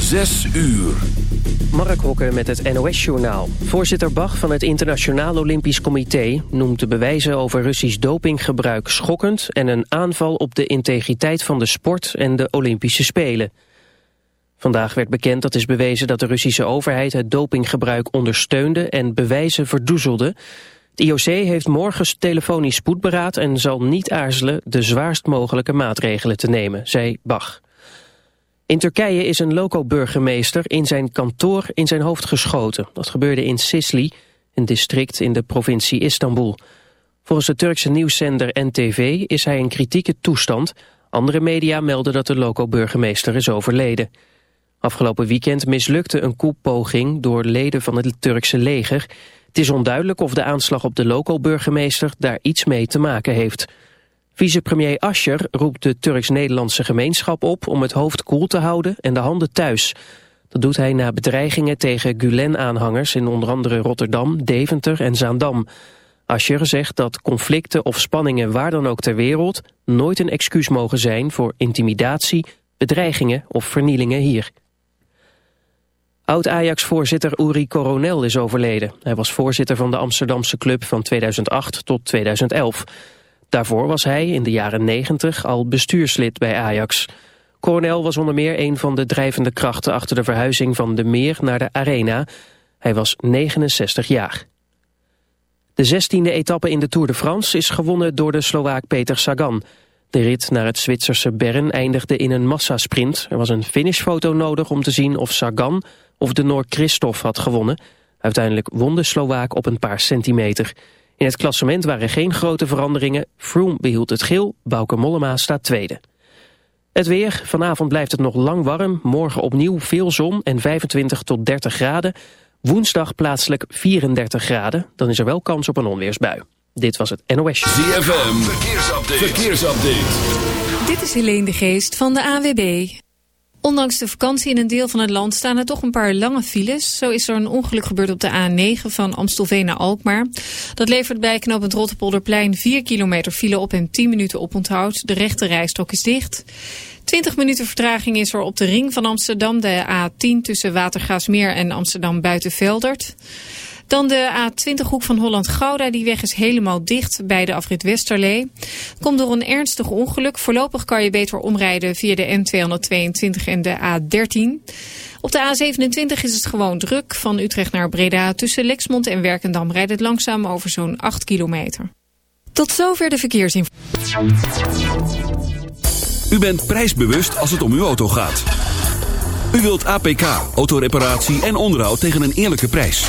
Zes uur. Mark Hokker met het NOS-journaal. Voorzitter Bach van het Internationaal Olympisch Comité... noemt de bewijzen over Russisch dopinggebruik schokkend... en een aanval op de integriteit van de sport en de Olympische Spelen. Vandaag werd bekend dat is bewezen dat de Russische overheid... het dopinggebruik ondersteunde en bewijzen verdoezelde. Het IOC heeft morgen telefonisch spoedberaad... en zal niet aarzelen de zwaarst mogelijke maatregelen te nemen, zei Bach. In Turkije is een loco-burgemeester in zijn kantoor in zijn hoofd geschoten. Dat gebeurde in Sisli, een district in de provincie Istanbul. Volgens de Turkse nieuwszender NTV is hij in kritieke toestand. Andere media melden dat de loco-burgemeester is overleden. Afgelopen weekend mislukte een koepoging door leden van het Turkse leger. Het is onduidelijk of de aanslag op de loco-burgemeester daar iets mee te maken heeft... Vicepremier Ascher roept de Turks-Nederlandse gemeenschap op om het hoofd koel te houden en de handen thuis. Dat doet hij na bedreigingen tegen Gulen-aanhangers in onder andere Rotterdam, Deventer en Zaandam. Ascher zegt dat conflicten of spanningen waar dan ook ter wereld nooit een excuus mogen zijn voor intimidatie, bedreigingen of vernielingen hier. Oud-Ajax-voorzitter Uri Coronel is overleden. Hij was voorzitter van de Amsterdamse club van 2008 tot 2011. Daarvoor was hij in de jaren 90 al bestuurslid bij Ajax. Coronel was onder meer een van de drijvende krachten achter de verhuizing van de Meer naar de Arena. Hij was 69 jaar. De zestiende etappe in de Tour de France is gewonnen door de Slovaak Peter Sagan. De rit naar het Zwitserse Bern eindigde in een massasprint. Er was een finishfoto nodig om te zien of Sagan of de Noor Christophe had gewonnen. Uiteindelijk won de Slovaak op een paar centimeter. In het klassement waren geen grote veranderingen. Froome behield het geel, Bauke Mollema staat tweede. Het weer, vanavond blijft het nog lang warm. Morgen opnieuw veel zon en 25 tot 30 graden. Woensdag plaatselijk 34 graden. Dan is er wel kans op een onweersbui. Dit was het NOS. ZFM, verkeersupdate. verkeersupdate. Dit is Helene de Geest van de AWB. Ondanks de vakantie in een deel van het land staan er toch een paar lange files. Zo is er een ongeluk gebeurd op de A9 van Amstelveen naar Alkmaar. Dat levert bij knooppunt Rotterpolderplein 4 kilometer file op en 10 minuten oponthoud. De rechte rijstok is dicht. 20 minuten vertraging is er op de ring van Amsterdam, de A10 tussen Watergaasmeer en Amsterdam Buitenveldert. Dan de A20-hoek van Holland-Gouda. Die weg is helemaal dicht bij de afrit Westerlee. Komt door een ernstig ongeluk. Voorlopig kan je beter omrijden via de N222 en de A13. Op de A27 is het gewoon druk. Van Utrecht naar Breda tussen Lexmond en Werkendam rijdt het langzaam over zo'n 8 kilometer. Tot zover de verkeersinformatie. U bent prijsbewust als het om uw auto gaat. U wilt APK, autoreparatie en onderhoud tegen een eerlijke prijs.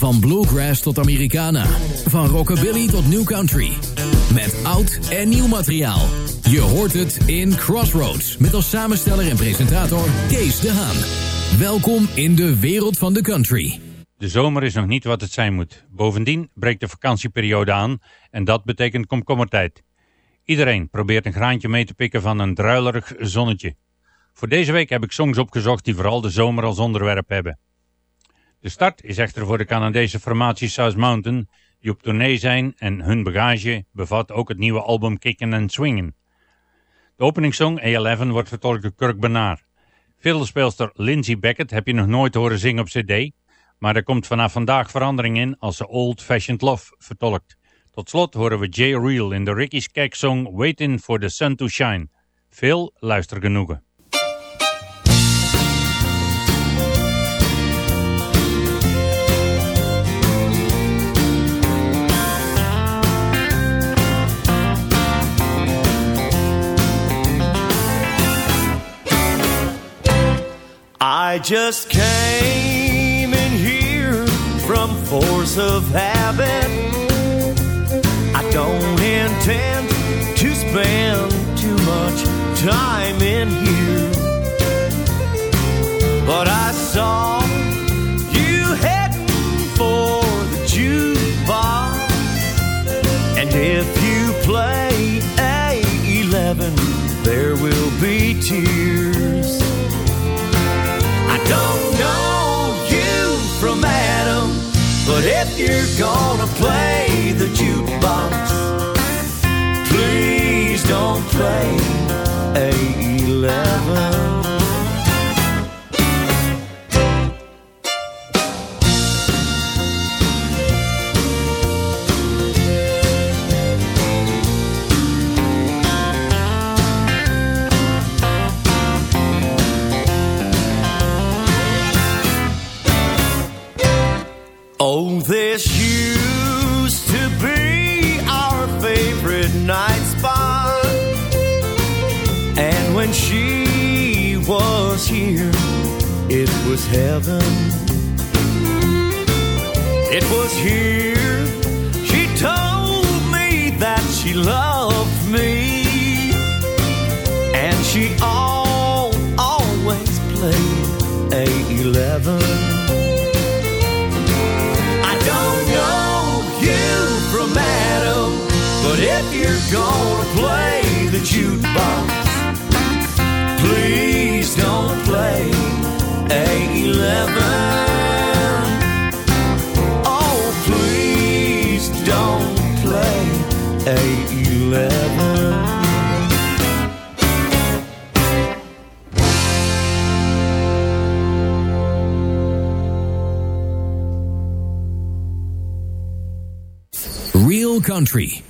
Van bluegrass tot Americana. Van rockabilly tot new country. Met oud en nieuw materiaal. Je hoort het in Crossroads. Met als samensteller en presentator Kees de Haan. Welkom in de wereld van de country. De zomer is nog niet wat het zijn moet. Bovendien breekt de vakantieperiode aan en dat betekent komkommertijd. Iedereen probeert een graantje mee te pikken van een druilerig zonnetje. Voor deze week heb ik songs opgezocht die vooral de zomer als onderwerp hebben. De start is echter voor de Canadese formatie South Mountain, die op tournee zijn en hun bagage bevat ook het nieuwe album Kicken and Swingen. De openingssong A11 wordt vertolkt door Kirk Bernard. Fiddlespeelster Lindsey Beckett heb je nog nooit horen zingen op cd, maar er komt vanaf vandaag verandering in als ze Old Fashioned Love vertolkt. Tot slot horen we Jay Reel in de Ricky Skaggs song Waiting for the Sun to Shine. Veel luistergenoegen. I just came in here from force of habit. I don't intend to spend too much time in here. But I saw you heading for the jukebox. And if you play A11, there will be tears. But if you're gonna play the jukebox, please don't play 11. Was heaven. It was here she told me that she loved me. And she all, always played A11. I don't know you from Adam, but if you're gonna play the jukebox, Country.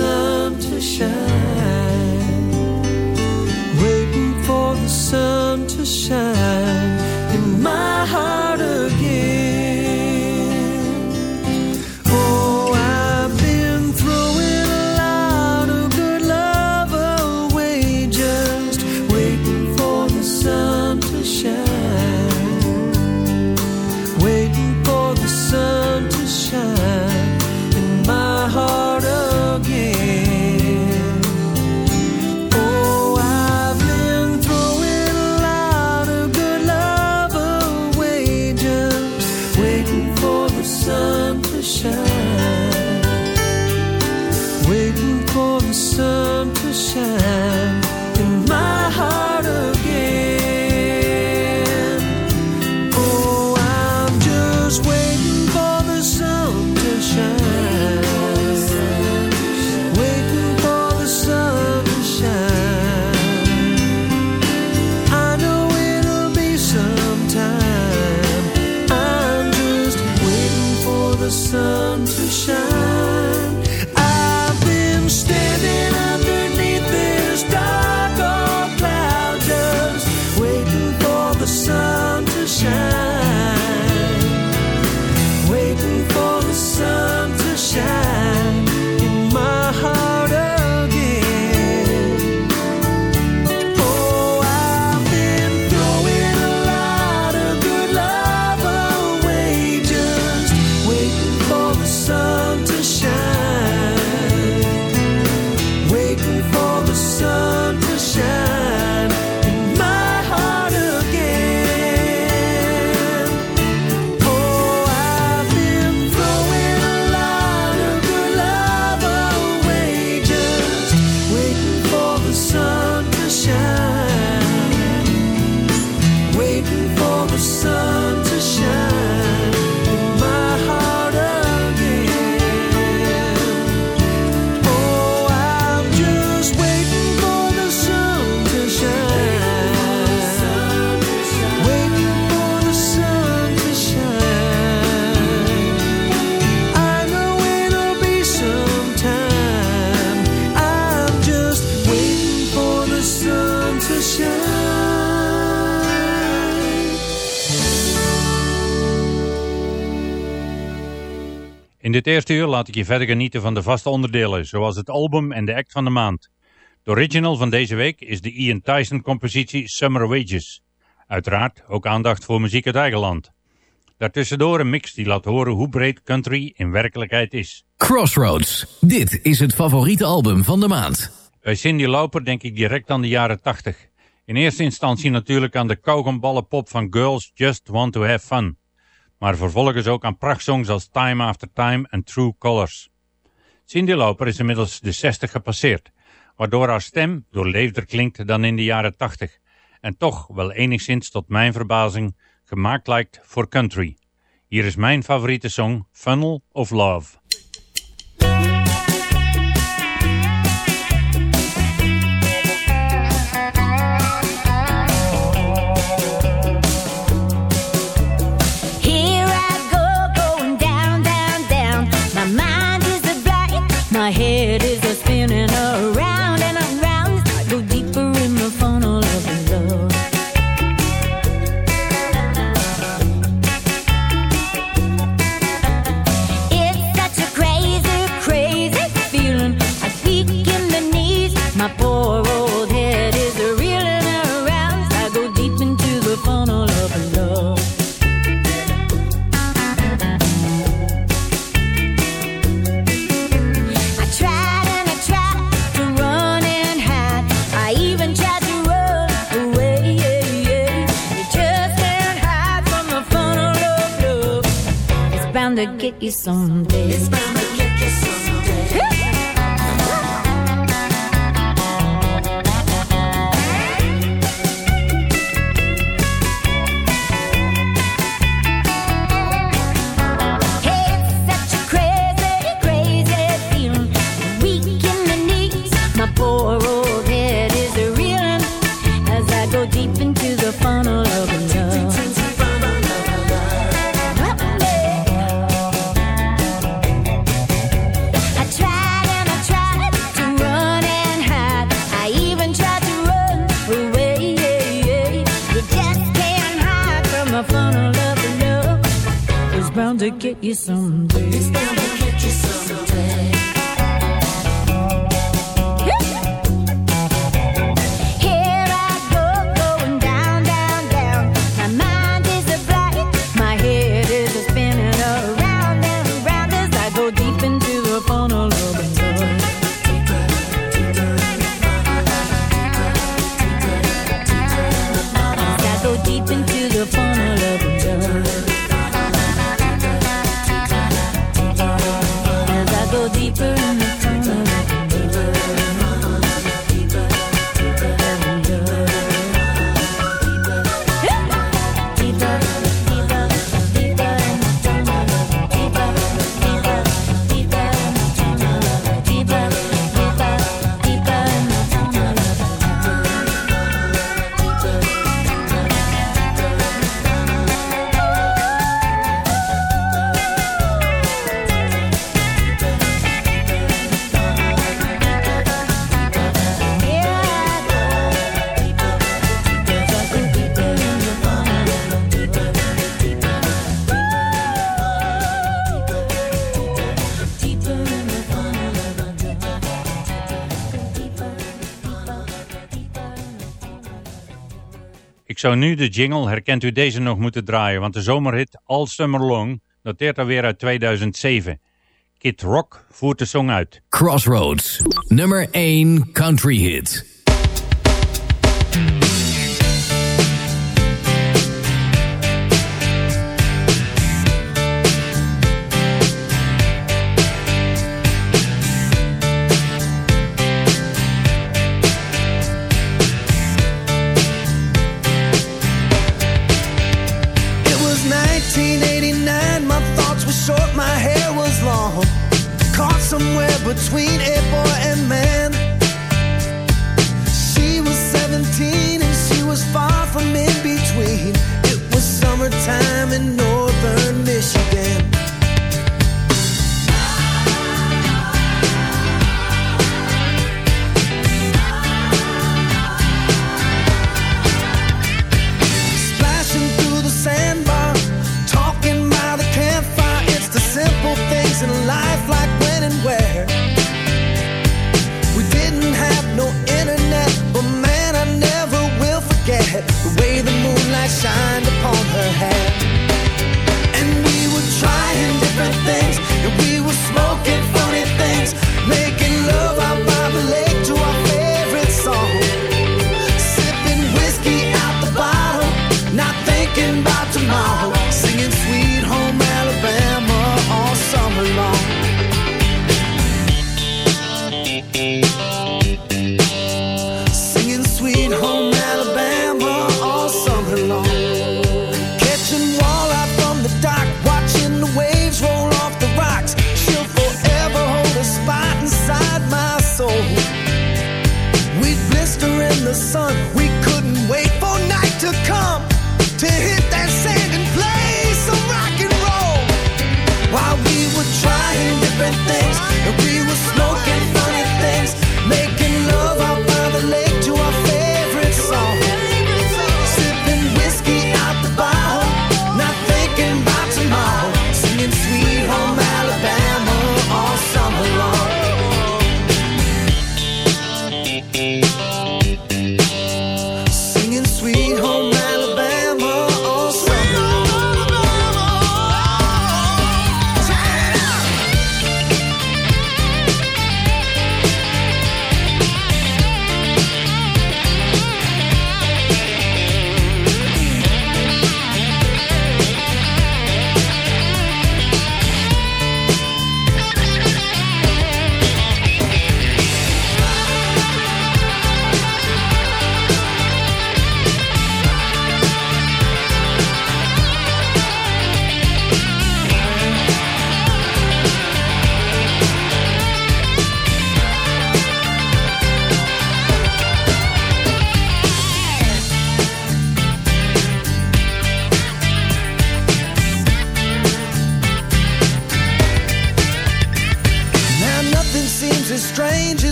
sun to shine. Waiting for the sun to shine dit eerste uur laat ik je verder genieten van de vaste onderdelen, zoals het album en de act van de maand. De original van deze week is de Ian Tyson compositie Summer Wages. Uiteraard ook aandacht voor muziek uit eigen land. Daartussendoor een mix die laat horen hoe breed country in werkelijkheid is. Crossroads. Dit is het favoriete album van de maand. Bij Cindy Lauper denk ik direct aan de jaren 80. In eerste instantie natuurlijk aan de kauwgomballenpop van Girls Just Want To Have Fun. Maar vervolgens ook aan prachtsongs als Time After Time en True Colors. Cindy Lauper is inmiddels de 60 gepasseerd, waardoor haar stem doorleefder klinkt dan in de jaren 80 en toch wel enigszins tot mijn verbazing gemaakt lijkt voor country. Hier is mijn favoriete song Funnel of Love. My head zou nu de jingle, herkent u deze nog moeten draaien, want de zomerhit All Summer Long dateert alweer uit 2007. Kid Rock voert de song uit. Crossroads, nummer 1 country hit.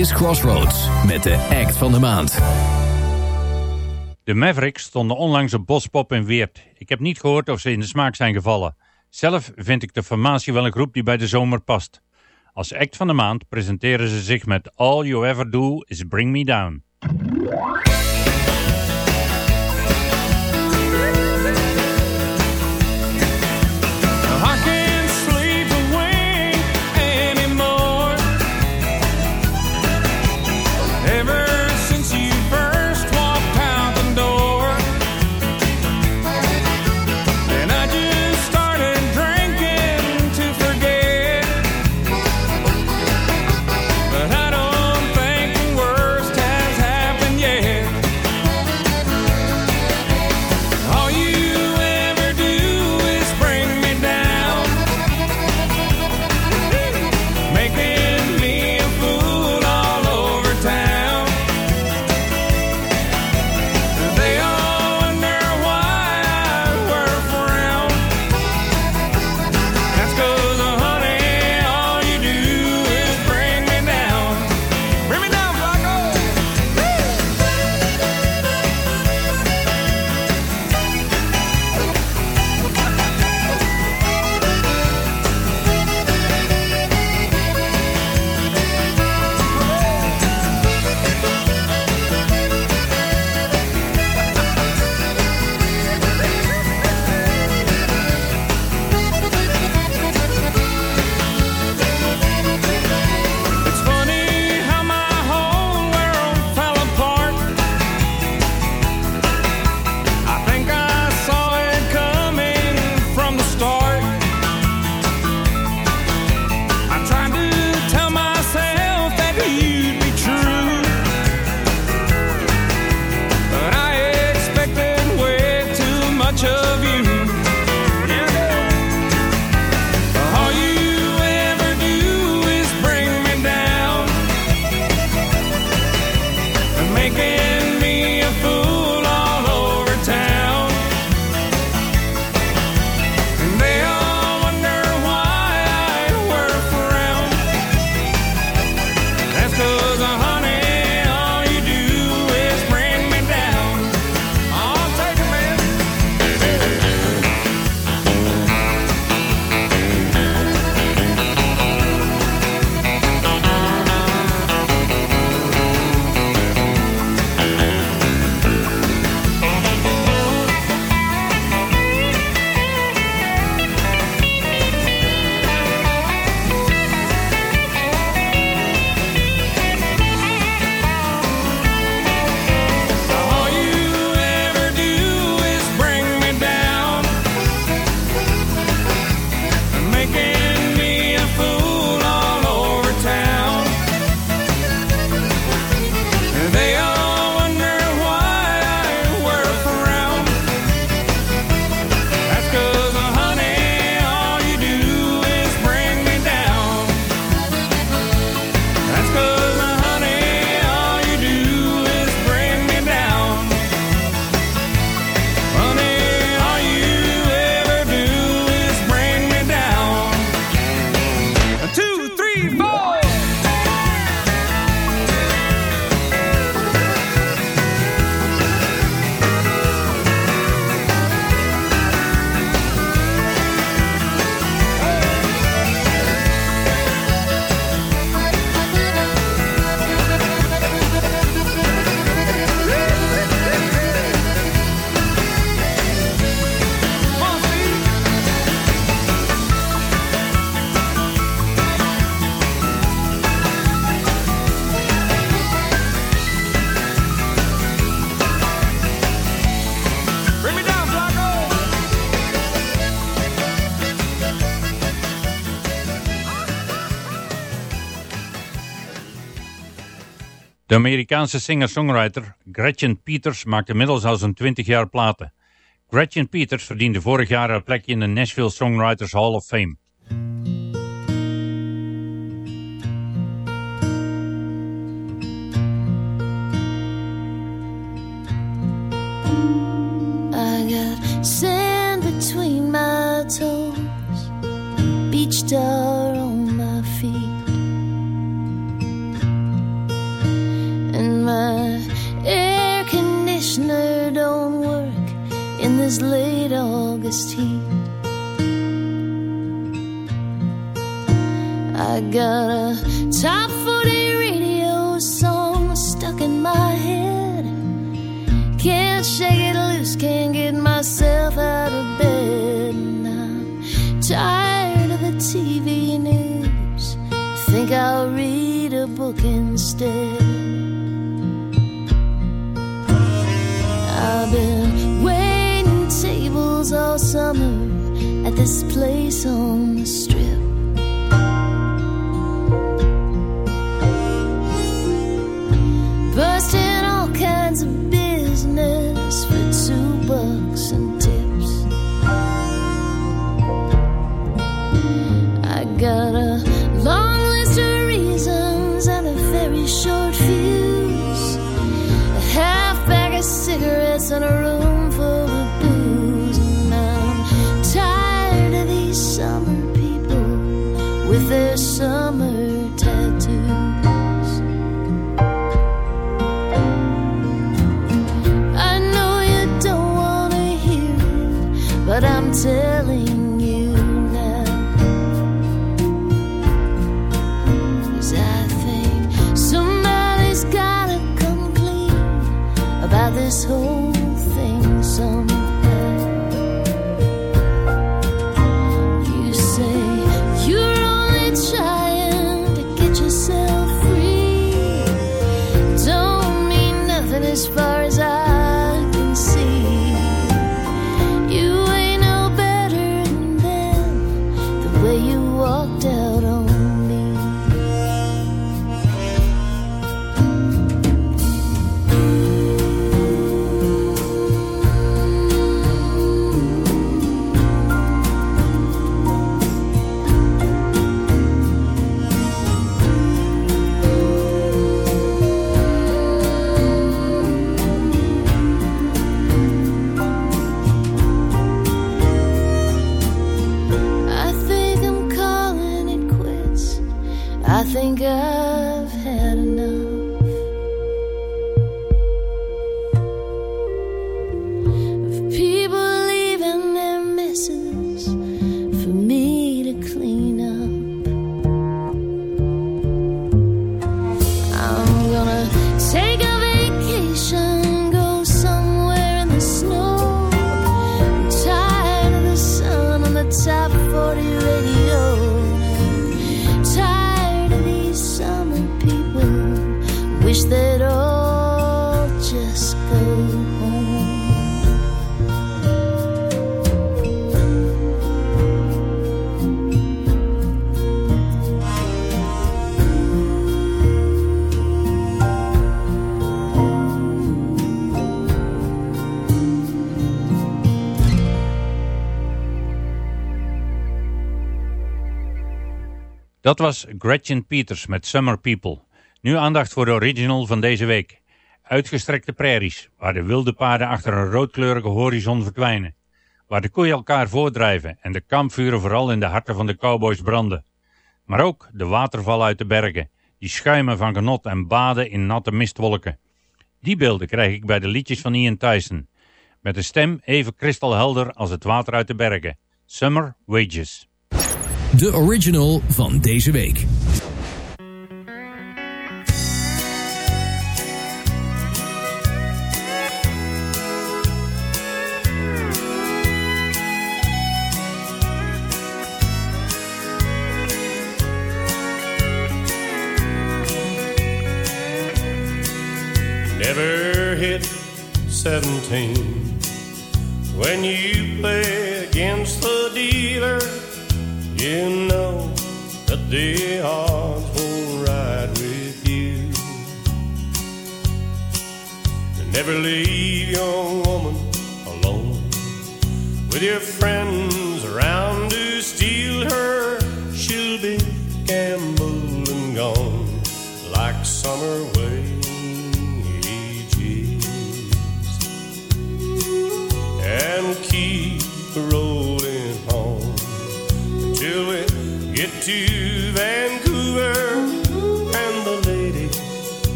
is Crossroads met de act van de maand. De Mavericks stonden onlangs op Bospop in Weert. Ik heb niet gehoord of ze in de smaak zijn gevallen. Zelf vind ik de formatie wel een groep die bij de zomer past. Als act van de maand presenteren ze zich met All You Ever Do Is Bring Me Down. De Amerikaanse singer-songwriter Gretchen Peters maakt inmiddels al zo'n 20 jaar platen. Gretchen Peters verdiende vorig jaar een plekje in de Nashville Songwriters Hall of Fame. I got sand between my toes, beach tar this late August heat. I got a top 40 radio song stuck in my head. Can't shake it loose, can't get myself out of bed. And I'm tired of the TV news. Think I'll read a book instead. This place on the strip. Was Gretchen Peters met Summer People. Nu aandacht voor de original van deze week. Uitgestrekte prairies, waar de wilde paarden achter een roodkleurige horizon verdwijnen. Waar de koeien elkaar voordrijven en de kampvuren vooral in de harten van de cowboys branden. Maar ook de watervallen uit de bergen, die schuimen van genot en baden in natte mistwolken. Die beelden krijg ik bij de liedjes van Ian Tyson. Met een stem even kristalhelder als het water uit de bergen. Summer Wages. De original van deze week. Never hit 17 when you play Never leave your woman alone. With your friend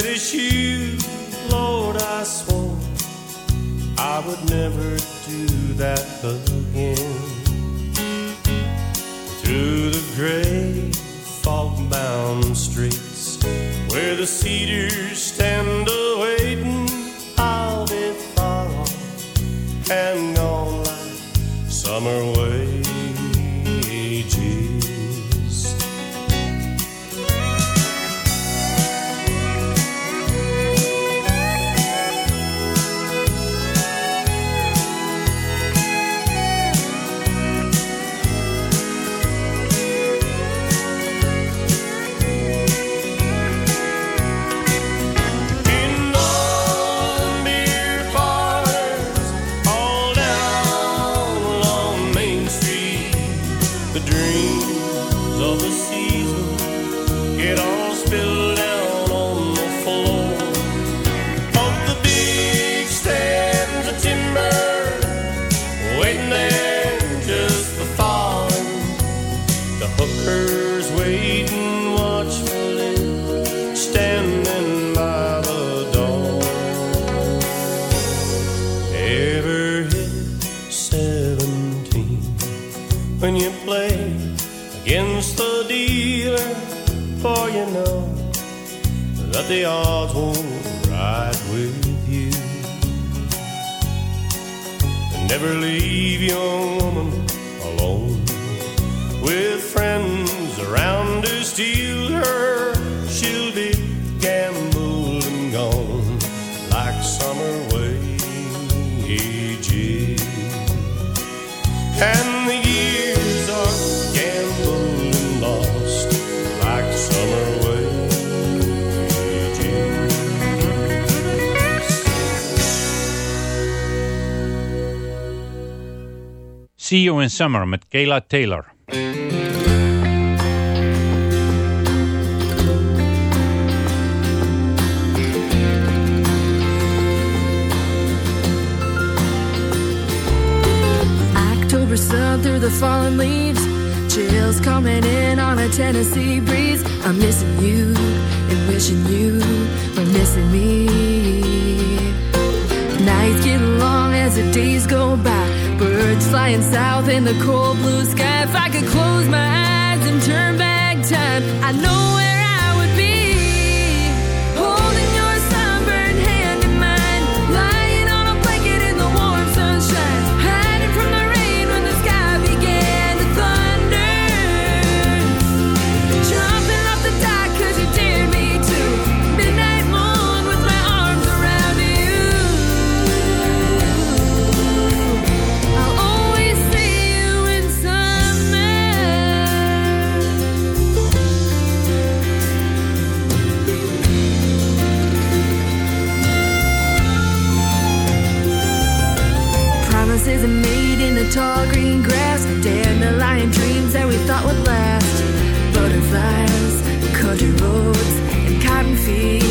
said it's you, Lord, I swore I would never do that again. Through the gray, fog bound streets where the cedars Never leave young woman alone with friends around. See You in Summer met Kayla Taylor. October sun through the fallen leaves. Chills coming in on a Tennessee breeze. I'm missing you and wishing you were missing me. Nights get long as the days go by. Birds flying south in the cold blue sky. If I could close my eyes and turn back time, I know. tall green grass. Dandelion dreams that we thought would last. Butterflies, country roads, and cotton fields.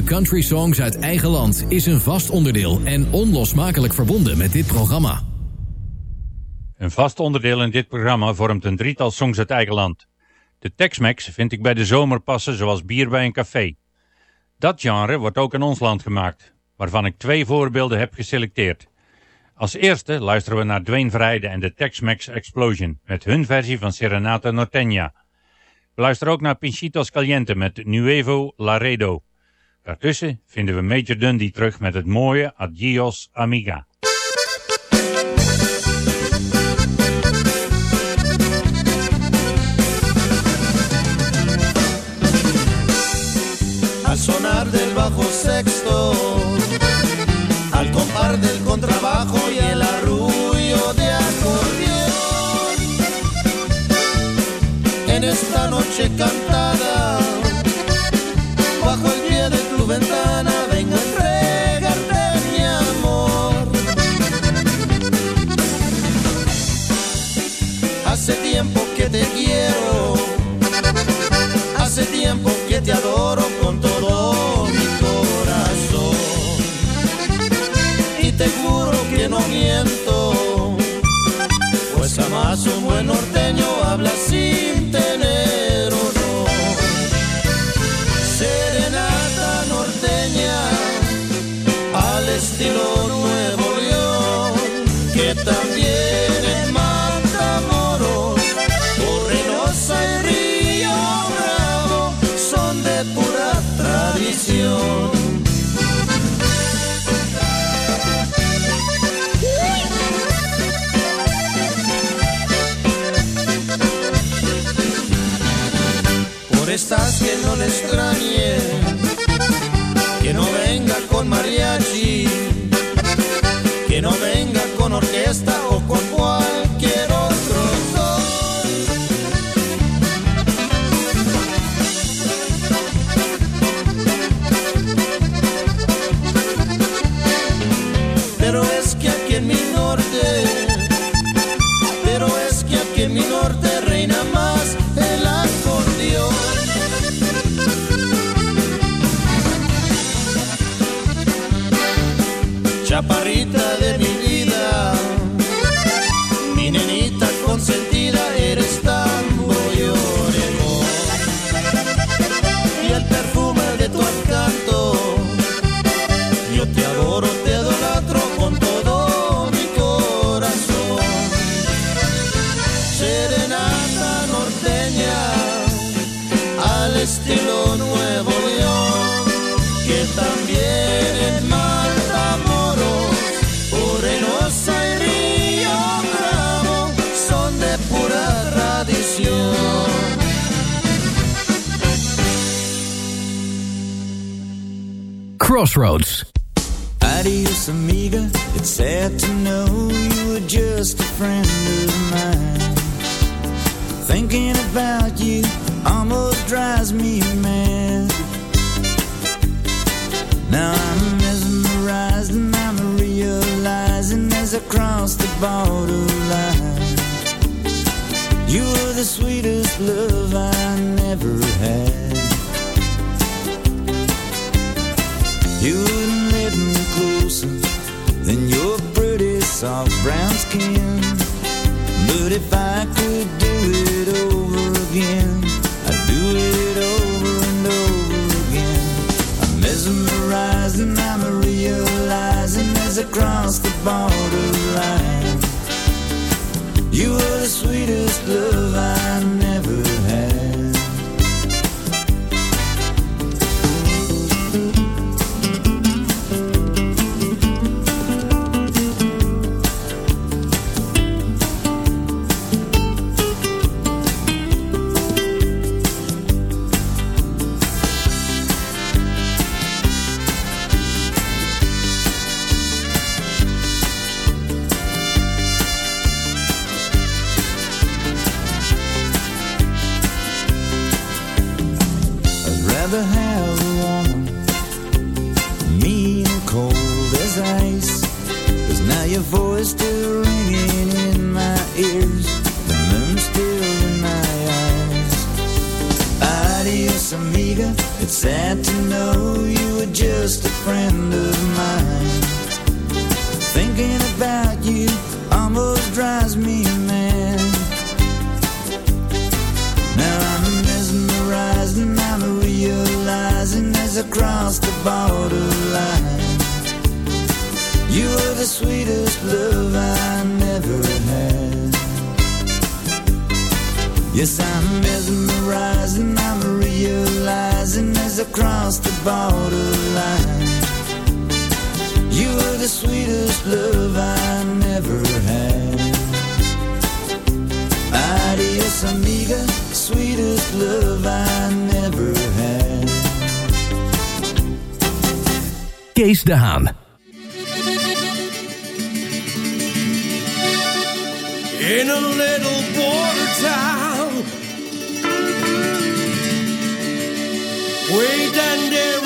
Blokje Country Songs uit eigen land is een vast onderdeel en onlosmakelijk verbonden met dit programma. Een vast onderdeel in dit programma vormt een drietal songs uit eigen land. De Tex-Mex vind ik bij de zomer passen zoals bier bij een café. Dat genre wordt ook in ons land gemaakt, waarvan ik twee voorbeelden heb geselecteerd. Als eerste luisteren we naar Dwayne Vrijde en de Tex-Mex Explosion met hun versie van Serenata Norteña. We luisteren ook naar Pinchitos Caliente met Nuevo Laredo. Daartussen vinden we Major Dundee terug met het mooie Adios Amiga. al sonar del bajo sexto, al compar del contrabajo y el arrullo de acordeón. En esta noche cantada, tiempo que te adoro con le extrañe, que no venga con mariachi, que no venga con orquesta o con Crossroads. Adios, amiga. It's sad to know you were just a friend of mine. Thinking about you almost drives me mad. Now I'm mesmerized and I'm realizing as I cross the borderline. You were the sweetest love I never had. Brown skin. But if I could Kees de Haan. In a little border town Way down there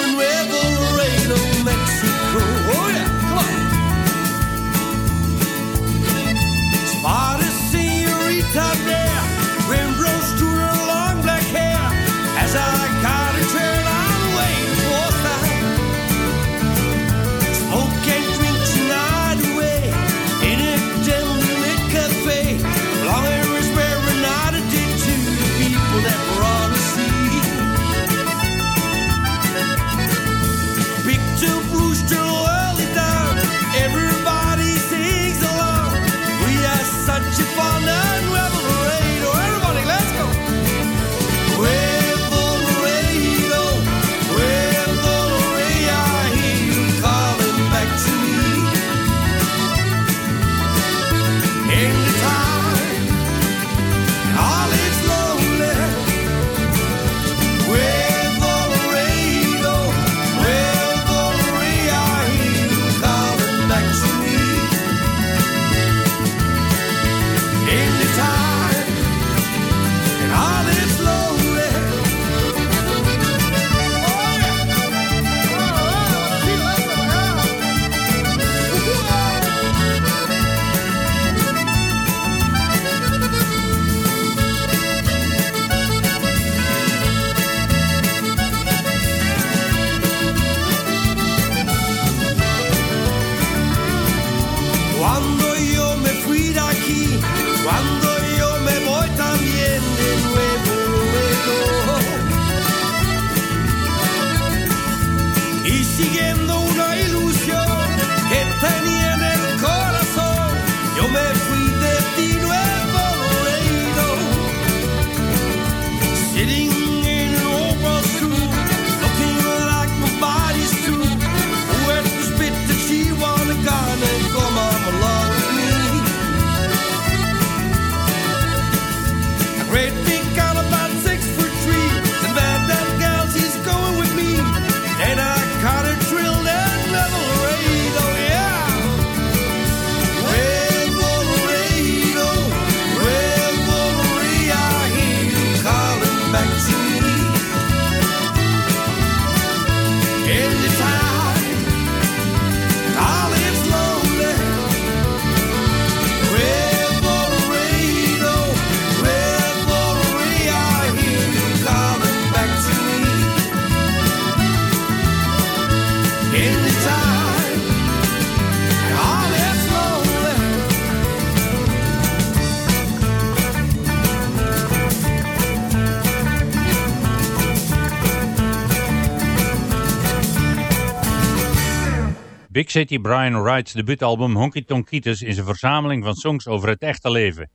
City Brian Wright's debuutalbum Honky Tonkitis is een verzameling van songs over het echte leven.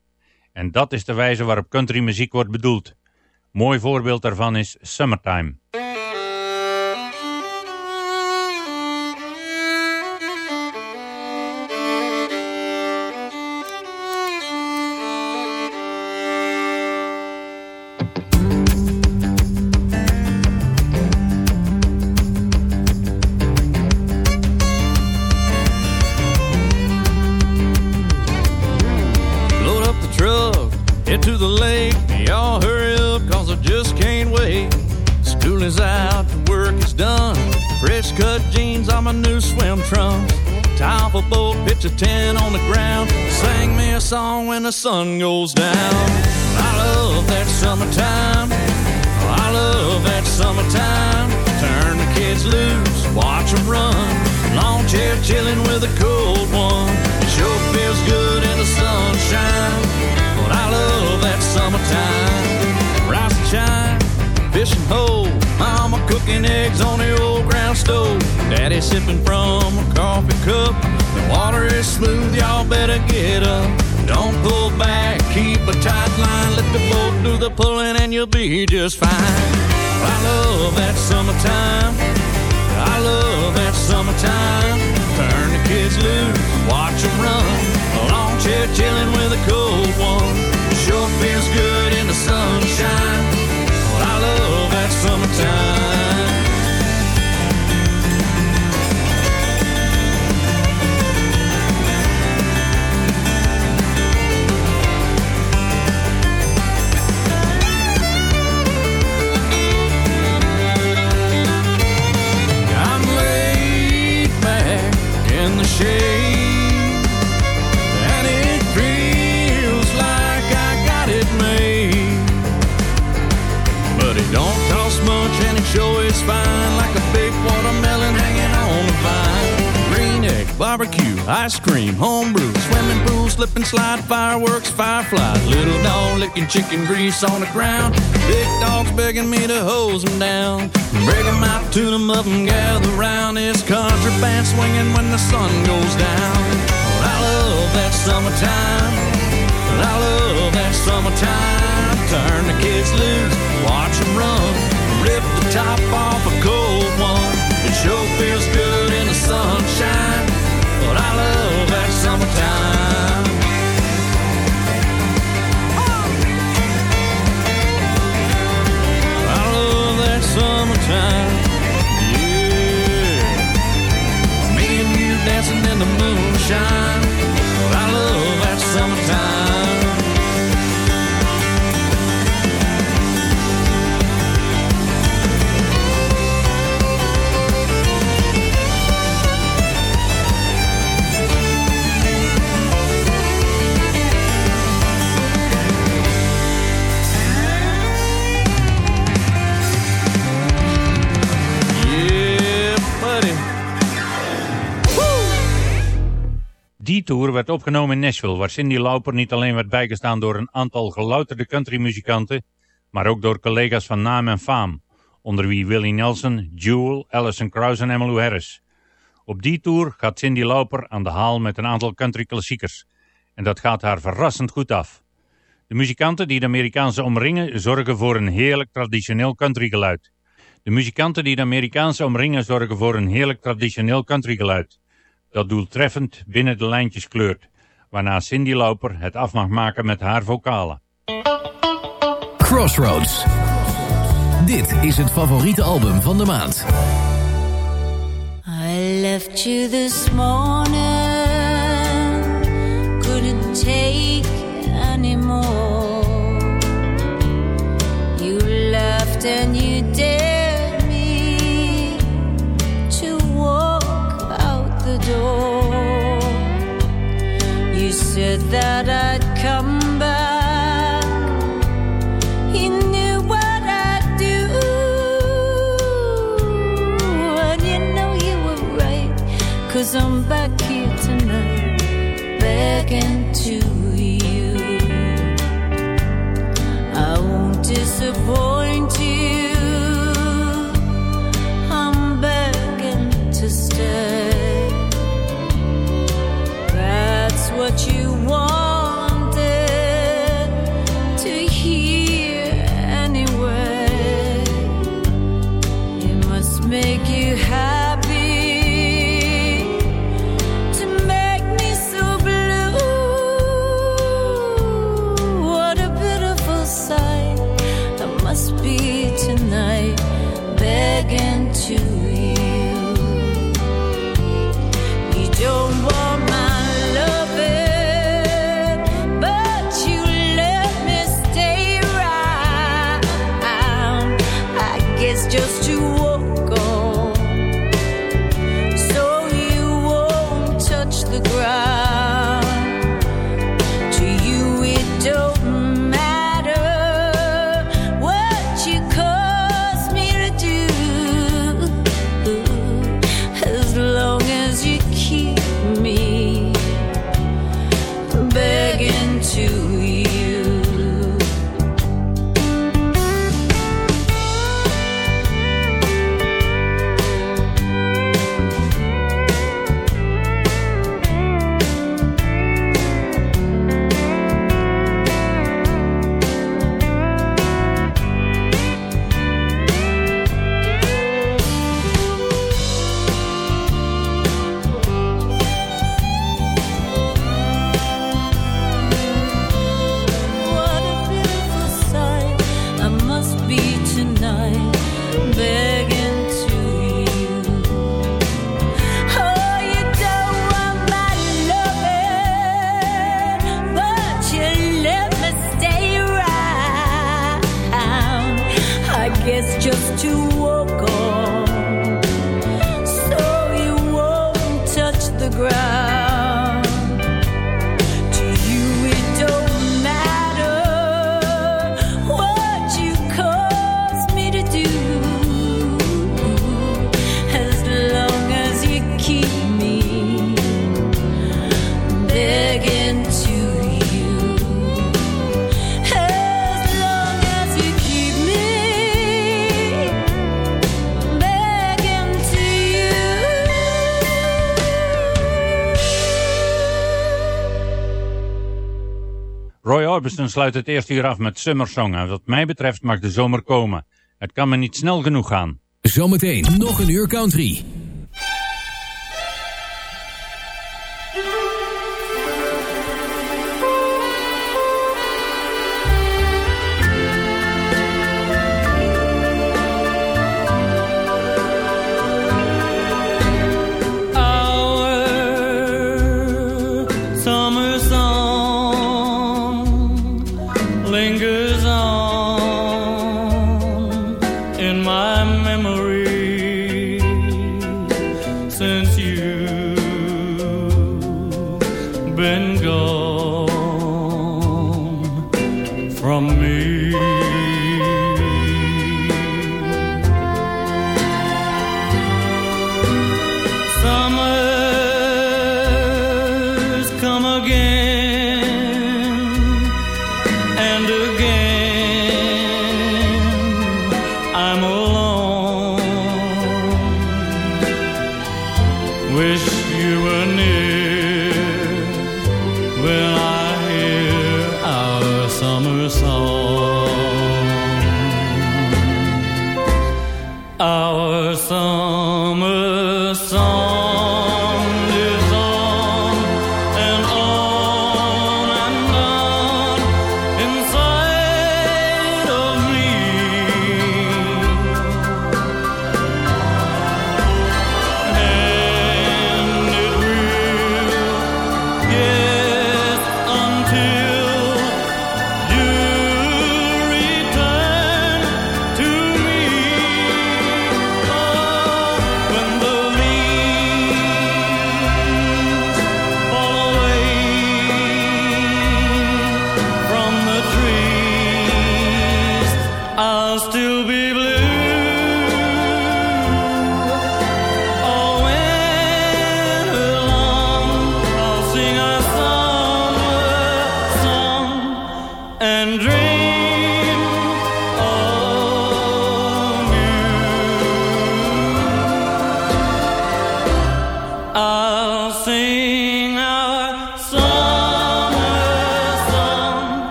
En dat is de wijze waarop countrymuziek wordt bedoeld. Mooi voorbeeld daarvan is Summertime. to the lake. Y'all hurry up, cause I just can't wait. School is out, the work is done. Fresh cut jeans on my new swim trunks. Top a boat, pitch a tent on the ground. Sing me a song when the sun goes down. I love that summertime. I love that summertime. Turn the kids loose, watch them run. Long chair chilling with a cold one. It sure feels good in the sunshine summertime. Rise and shine, fishing hole. Mama cooking eggs on the old ground stove. Daddy sipping from a coffee cup. The water is smooth, y'all better get up. Don't pull back, keep a tight line. Let the boat do the pulling and you'll be just fine. I love that summertime. I love that summertime. Turn the kids loose, watch them run. A long chair chilling with a cold one. Sure feels good in the sunshine. But I love that summertime. Much, and it sure is fine, like a big watermelon hanging on the vine. Green egg, barbecue, ice cream, homebrew, swimming pool, slip and slide, fireworks, fireflies, little dog licking chicken grease on the ground. Big dogs begging me to hose them down. Break 'em out, tune 'em up, and gather round. Country band swinging when the sun goes down. I love that summertime. I love that summertime. Turn the kids loose, watch 'em run. Rip the top off a cold one. It sure feels good in the sunshine. But I love that summertime. I love that summertime. Yeah. Me and you dancing in the moonshine. But I love that summertime. Die tour werd opgenomen in Nashville, waar Cindy Lauper niet alleen werd bijgestaan door een aantal gelouterde countrymuzikanten, maar ook door collega's van naam en faam, onder wie Willie Nelson, Jewel, Alison Krauss en Emmylou Harris. Op die tour gaat Cindy Lauper aan de haal met een aantal country klassiekers, en dat gaat haar verrassend goed af. De muzikanten die de Amerikaanse omringen zorgen voor een heerlijk traditioneel countrygeluid. De muzikanten die de Amerikaanse omringen zorgen voor een heerlijk traditioneel countrygeluid. Dat doeltreffend binnen de lijntjes kleurt, waarna Cindy Lauper het af mag maken met haar vocalen. Crossroads. Dit is het favoriete album van de maand. I left you this morning, Sluit het eerste uur af met Summersong. En wat mij betreft mag de zomer komen. Het kan me niet snel genoeg gaan. Zometeen nog een uur country.